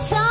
So